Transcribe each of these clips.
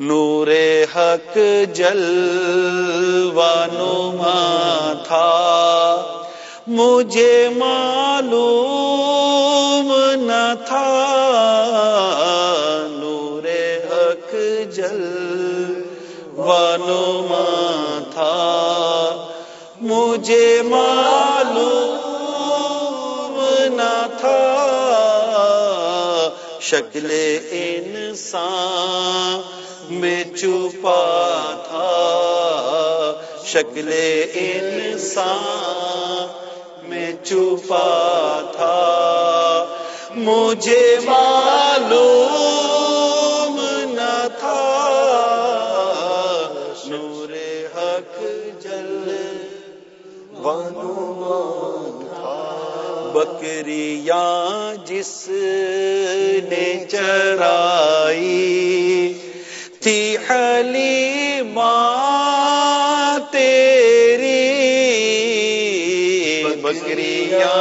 نور حق جلوانما تھا۔ مجھے معلوم نہ تھا۔ نور حق جلوانما تھا۔ مجھے معلوم نہ تھا۔ شکل انسان میں چھپا تھا۔ شکل انسان میں چھپا تھا۔ مجھے معلوم نہ تھا۔ نور حق جل بکریاں جس نے چرائی تھی حلیمہ تیری بکریاں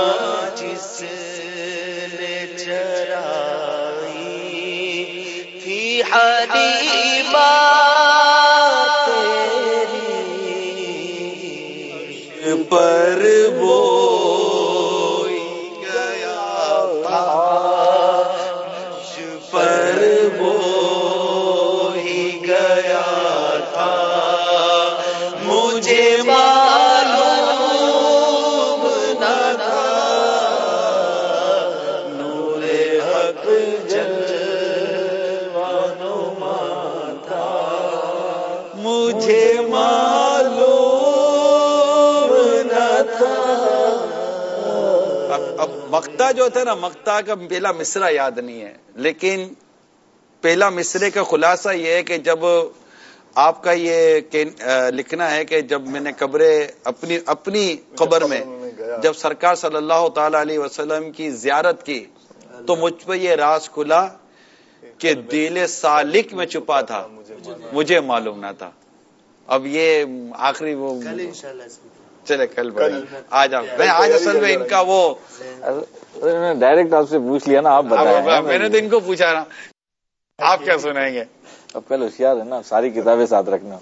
جس نے چرائی تھی حلیمہ تیری پر وہ مجھے معلوم نہ تھا۔ اب مکتا جو تھا نا مکتا کا پہلا مصرا یاد نہیں ہے۔ لیکن پہلا مصرے کا خلاصہ یہ ہے کہ جب آپ کا یہ لکھنا ہے کہ جب میں نے قبریں اپنی اپنی قبر میں جب سرکار صلی اللہ تعالی علیہ وسلم کی زیارت کی، تو مجھ پہ یہ راز کھلا کہ دل سالک میں چھپا تھا۔ مجھے معلوم نہ تھا۔ اب یہ آخری وہ چلے کل۔ آج آپ نہیں آج اصل میں ان کا وہ ڈائریکٹ آپ سے پوچھ لیا نا آپ بتائیں۔ میں نے تو ان کو پوچھا نا۔ آپ کیا سنائیں گے؟ اب پہلے ہوشیار ہے نا ساری کتابیں ساتھ رکھنا۔